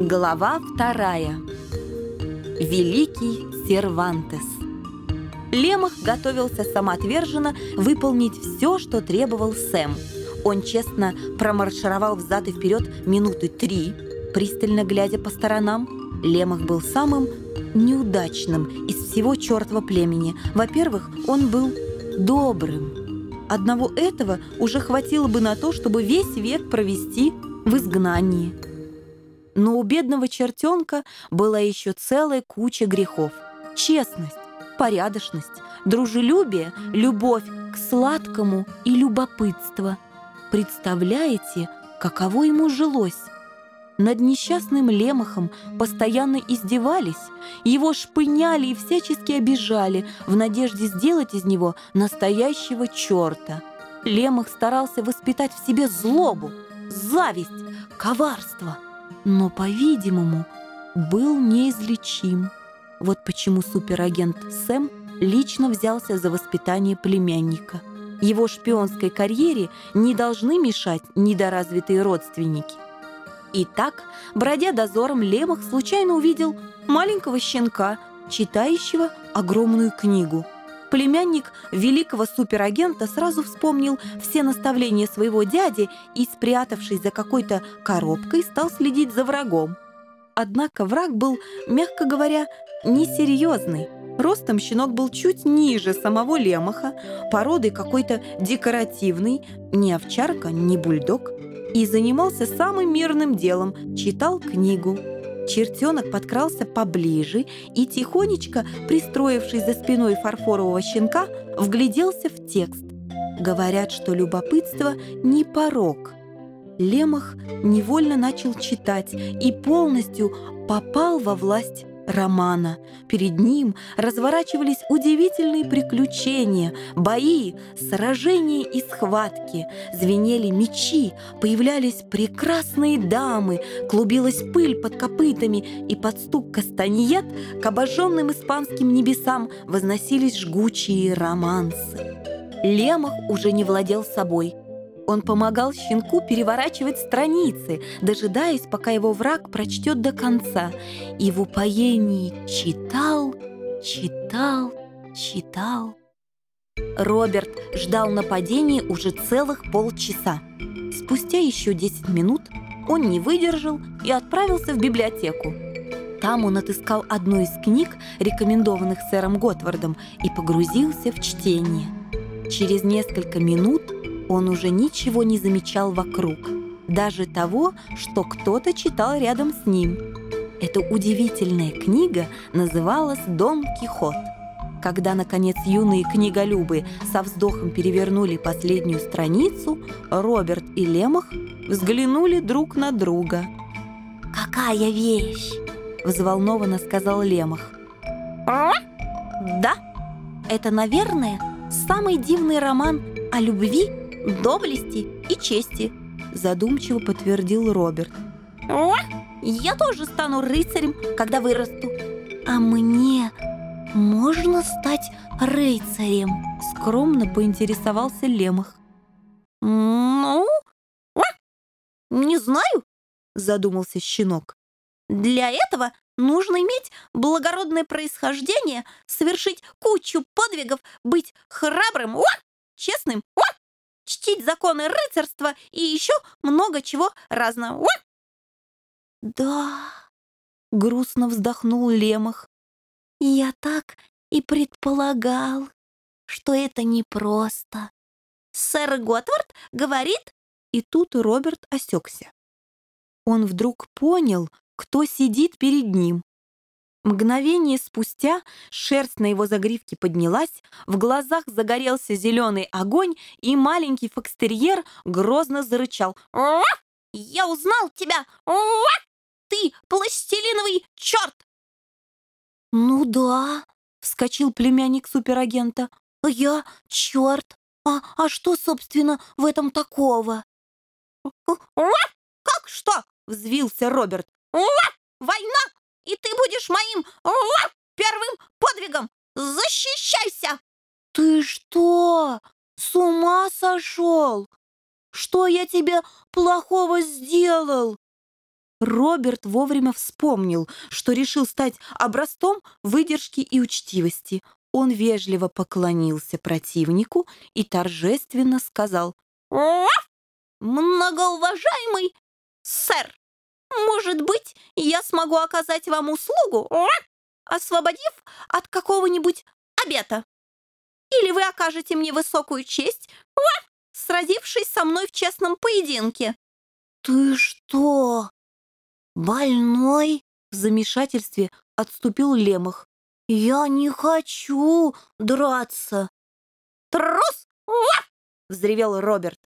Глава вторая. Великий Сервантес. Лемах готовился самоотверженно выполнить все, что требовал Сэм. Он честно промаршировал взад и вперед минуты три, пристально глядя по сторонам. Лемах был самым неудачным из всего чертова племени. Во-первых, он был добрым. Одного этого уже хватило бы на то, чтобы весь век провести в изгнании. Но у бедного чертенка была еще целая куча грехов. Честность, порядочность, дружелюбие, любовь к сладкому и любопытство. Представляете, каково ему жилось? Над несчастным Лемахом постоянно издевались, его шпыняли и всячески обижали в надежде сделать из него настоящего черта. Лемах старался воспитать в себе злобу, зависть, коварство, но, по-видимому, был неизлечим. Вот почему суперагент Сэм лично взялся за воспитание племянника. Его шпионской карьере не должны мешать недоразвитые родственники. Итак, бродя дозором, Лемах случайно увидел маленького щенка, читающего огромную книгу – Племянник великого суперагента сразу вспомнил все наставления своего дяди и, спрятавшись за какой-то коробкой, стал следить за врагом. Однако враг был, мягко говоря, несерьезный. Ростом щенок был чуть ниже самого лемаха, породой какой-то декоративный, ни овчарка, ни бульдог, и занимался самым мирным делом – читал книгу. Чертенок подкрался поближе и, тихонечко пристроившись за спиной фарфорового щенка, вгляделся в текст. Говорят, что любопытство не порог. Лемах невольно начал читать и полностью попал во власть романа. Перед ним разворачивались удивительные приключения, бои, сражения и схватки. Звенели мечи, появлялись прекрасные дамы, клубилась пыль под копытами, и под стук кастаньет к обожженным испанским небесам возносились жгучие романсы. Лемах уже не владел собой – он помогал щенку переворачивать страницы, дожидаясь, пока его враг прочтет до конца. И в упоении читал, читал, читал. Роберт ждал нападения уже целых полчаса. Спустя еще 10 минут он не выдержал и отправился в библиотеку. Там он отыскал одну из книг, рекомендованных сэром Готвардом, и погрузился в чтение. Через несколько минут он уже ничего не замечал вокруг, даже того, что кто-то читал рядом с ним. Эта удивительная книга называлась «Дон Кихот». Когда, наконец, юные книголюбы со вздохом перевернули последнюю страницу, Роберт и Лемах взглянули друг на друга. «Какая вещь!» – взволнованно сказал Лемах. «Да, это, наверное, самый дивный роман о любви доблести и чести», задумчиво подтвердил Роберт. «О, я тоже стану рыцарем, когда вырасту. А мне можно стать рыцарем?» скромно поинтересовался Лемах. «Ну, не знаю», задумался щенок. «Для этого нужно иметь благородное происхождение, совершить кучу подвигов, быть храбрым, о, честным, о, чтить законы рыцарства и еще много чего разного. «Да», — грустно вздохнул Лемах, — «я так и предполагал, что это непросто. Сэр Готвард говорит...» И тут Роберт осекся. Он вдруг понял, кто сидит перед ним. Мгновение спустя шерсть на его загривке поднялась, в глазах загорелся зеленый огонь, и маленький фокстерьер грозно зарычал. «Я узнал тебя! Ты пластилиновый черт!» «Ну да», — вскочил племянник суперагента. «Я черт! А, а что, собственно, в этом такого?» «Как что?» — взвился Роберт. «Война и ты будешь моим первым подвигом! Защищайся!» «Ты что, с ума сошел? Что я тебе плохого сделал?» Роберт вовремя вспомнил, что решил стать образцом выдержки и учтивости. Он вежливо поклонился противнику и торжественно сказал «Многоуважаемый сэр, может быть, я смогу оказать вам услугу, освободив от какого-нибудь обета? Или вы окажете мне высокую честь, сразившись со мной в честном поединке?» «Ты что, больной?» В замешательстве отступил Лемах. «Я не хочу драться!» «Трус!» — взревел Роберт.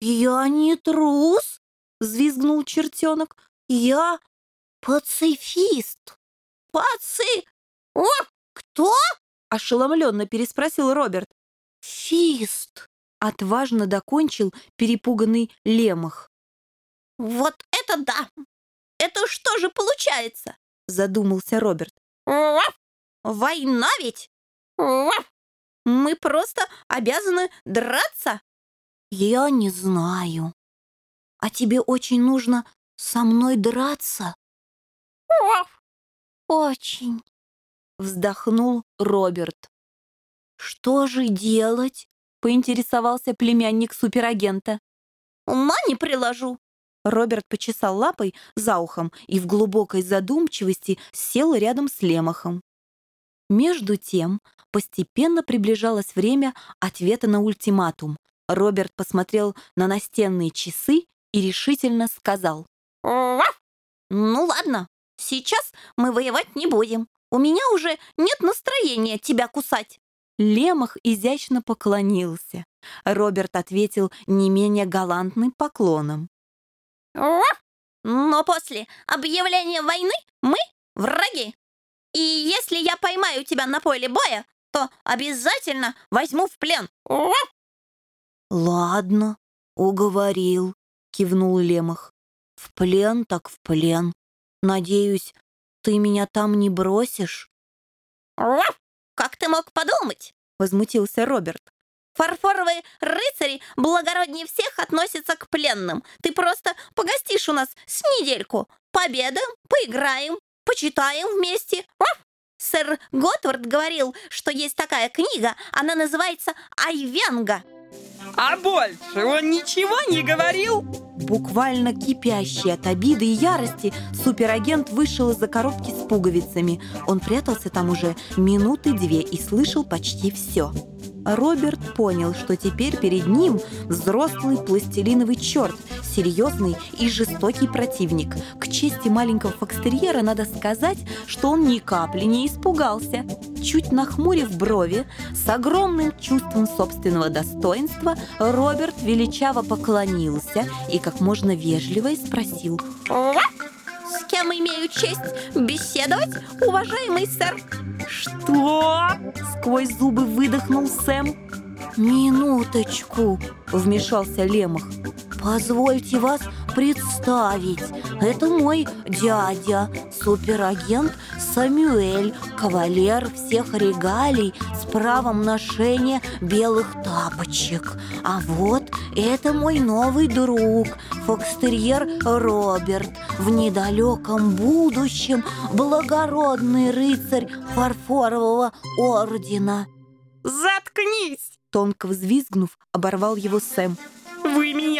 «Я не трус!» — взвизгнул чертенок. «Я пацифист!» «Паци... О, кто?» — ошеломленно переспросил Роберт. «Фист!» — отважно докончил перепуганный Лемах. «Вот это да! Это что же получается?» — задумался Роберт. Война ведь? Мы просто обязаны драться? Я не знаю. А тебе очень нужно со мной драться? Очень. Вздохнул Роберт. Что же делать? Поинтересовался племянник суперагента. Ума не приложу. Роберт почесал лапой за ухом и в глубокой задумчивости сел рядом с Лемахом. Между тем, постепенно приближалось время ответа на ультиматум. Роберт посмотрел на настенные часы и решительно сказал. «Ну ладно, сейчас мы воевать не будем. У меня уже нет настроения тебя кусать». Лемах изящно поклонился. Роберт ответил не менее галантным поклоном. «Но после объявления войны мы враги. И если я поймаю тебя на поле боя, то обязательно возьму в плен. Ладно, уговорил, кивнул Лемах. В плен так в плен. Надеюсь, ты меня там не бросишь? Как ты мог подумать? Возмутился Роберт. Фарфоровые рыцари благороднее всех относятся к пленным. Ты просто погостишь у нас с недельку. Пообедаем, поиграем, почитаем вместе. Сэр Готвард говорил, что есть такая книга, она называется «Айвенга». А больше он ничего не говорил? Буквально кипящий от обиды и ярости, суперагент вышел из-за коробки с пуговицами. Он прятался там уже минуты две и слышал почти все. Роберт понял, что теперь перед ним взрослый пластилиновый черт, серьезный и жестокий противник. К чести маленького фокстерьера надо сказать, что он ни капли не испугался. Чуть нахмурив брови, с огромным чувством собственного достоинства, Роберт величаво поклонился и как можно вежливо спросил «С имею честь беседовать, уважаемый сэр?» «Что?» — сквозь зубы выдохнул Сэм. «Минуточку!» — вмешался Лемах. «Позвольте вас представить. Это мой дядя, суперагент Самюэль, кавалер всех регалий с правом ношения белых тапочек. А вот это мой новый друг, фокстерьер Роберт, в недалеком будущем благородный рыцарь фарфорового ордена. «Заткнись!» Тонко взвизгнув, оборвал его Сэм.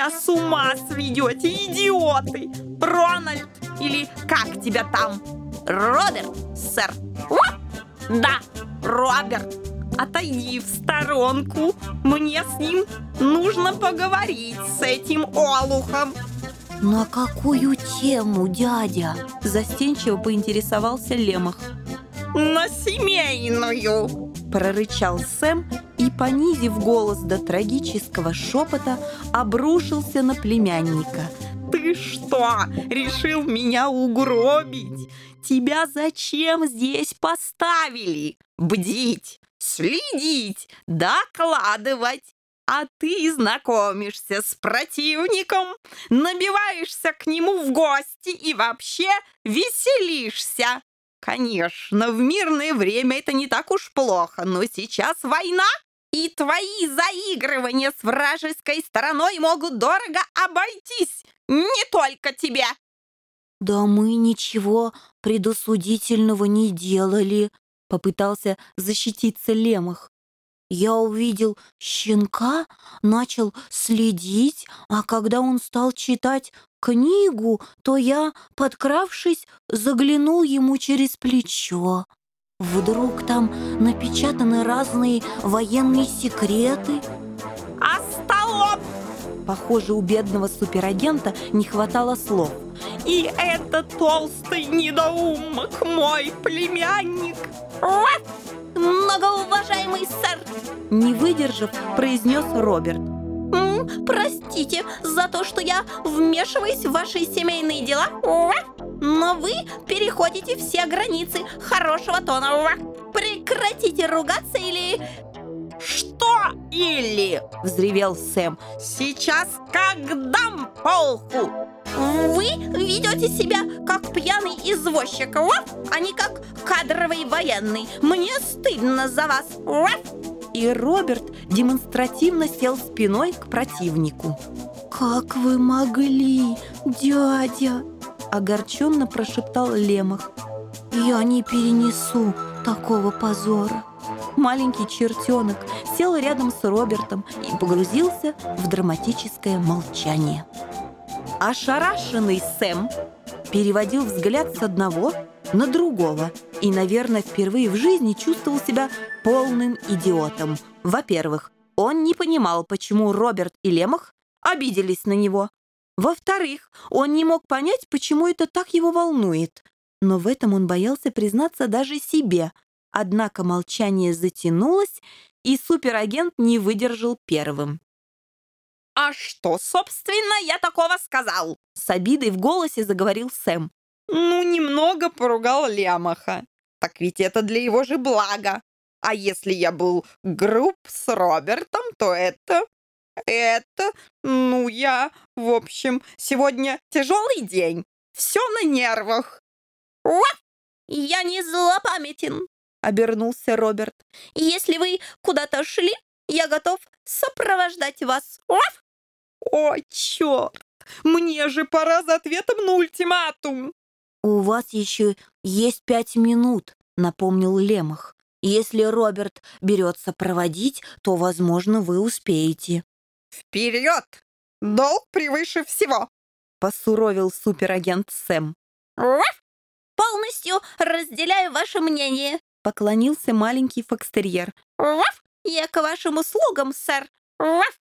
«Вы меня с ума сведете, идиоты! Рональд или как тебя там?» «Роберт, сэр!» «Да, Роберт! Отойди в сторонку! Мне с ним нужно поговорить с этим олухом!» «На какую тему, дядя?» Застенчиво поинтересовался Лемах. «На семейную!» Прорычал Сэм и, понизив голос до трагического шепота, обрушился на племянника. «Ты что, решил меня угробить? Тебя зачем здесь поставили? Бдить, следить, докладывать. А ты знакомишься с противником, набиваешься к нему в гости и вообще веселишься. Конечно, в мирное время это не так уж плохо, но сейчас война, и твои заигрывания с вражеской стороной могут дорого обойтись не только тебе. «Да мы ничего предосудительного не делали», — попытался защититься Лемах. «Я увидел щенка, начал следить, а когда он стал читать книгу, то я, подкравшись, заглянул ему через плечо. Вдруг там напечатаны разные военные секреты». «Остолоп!» Похоже, у бедного суперагента не хватало слов. И это толстый недоумок, мой племянник. Многоуважаемый сэр, не выдержав, произнес Роберт. Простите за то, что я вмешиваюсь в ваши семейные дела! Но вы переходите все границы хорошего тона. Прекратите ругаться или... Что или? Взревел Сэм. Сейчас как дам полку! Вы ведете себя как пьяный извозчик, а не как кадровый военный. Мне стыдно за вас. И Роберт демонстративно сел спиной к противнику. «Как вы могли, дядя?» Огорченно прошептал Лемах. «Я не перенесу такого позора». Маленький чертенок сел рядом с Робертом и погрузился в драматическое молчание. Ошарашенный Сэм переводил взгляд с одного на другого и, наверное, впервые в жизни чувствовал себя полным идиотом. Во-первых, он не понимал, почему Роберт и Лемах обиделись на него. Во-вторых, он не мог понять, почему это так его волнует. Но в этом он боялся признаться даже себе. Однако молчание затянулось, и суперагент не выдержал первым. А что, собственно, я такого сказал? С обидой в голосе заговорил Сэм. Ну, немного поругал Лямаха. Так ведь это для его же блага. А если я был груб с Робертом, то это... Это... Ну, я... В общем, сегодня тяжелый день. Все на нервах. Уа! Я не злопамятен, обернулся Роберт. Если вы куда-то шли, я готов сопровождать вас. Уа! О, черт! Мне же пора за ответом на ультиматум. «У вас еще есть пять минут», — напомнил Лемах. «Если Роберт берется проводить, то, возможно, вы успеете». «Вперед! Долг превыше всего!» — посуровил суперагент Сэм. «Раф! Полностью разделяю ваше мнение!» — поклонился маленький фокстерьер. «Раф! Я к вашим услугам, сэр! Раф!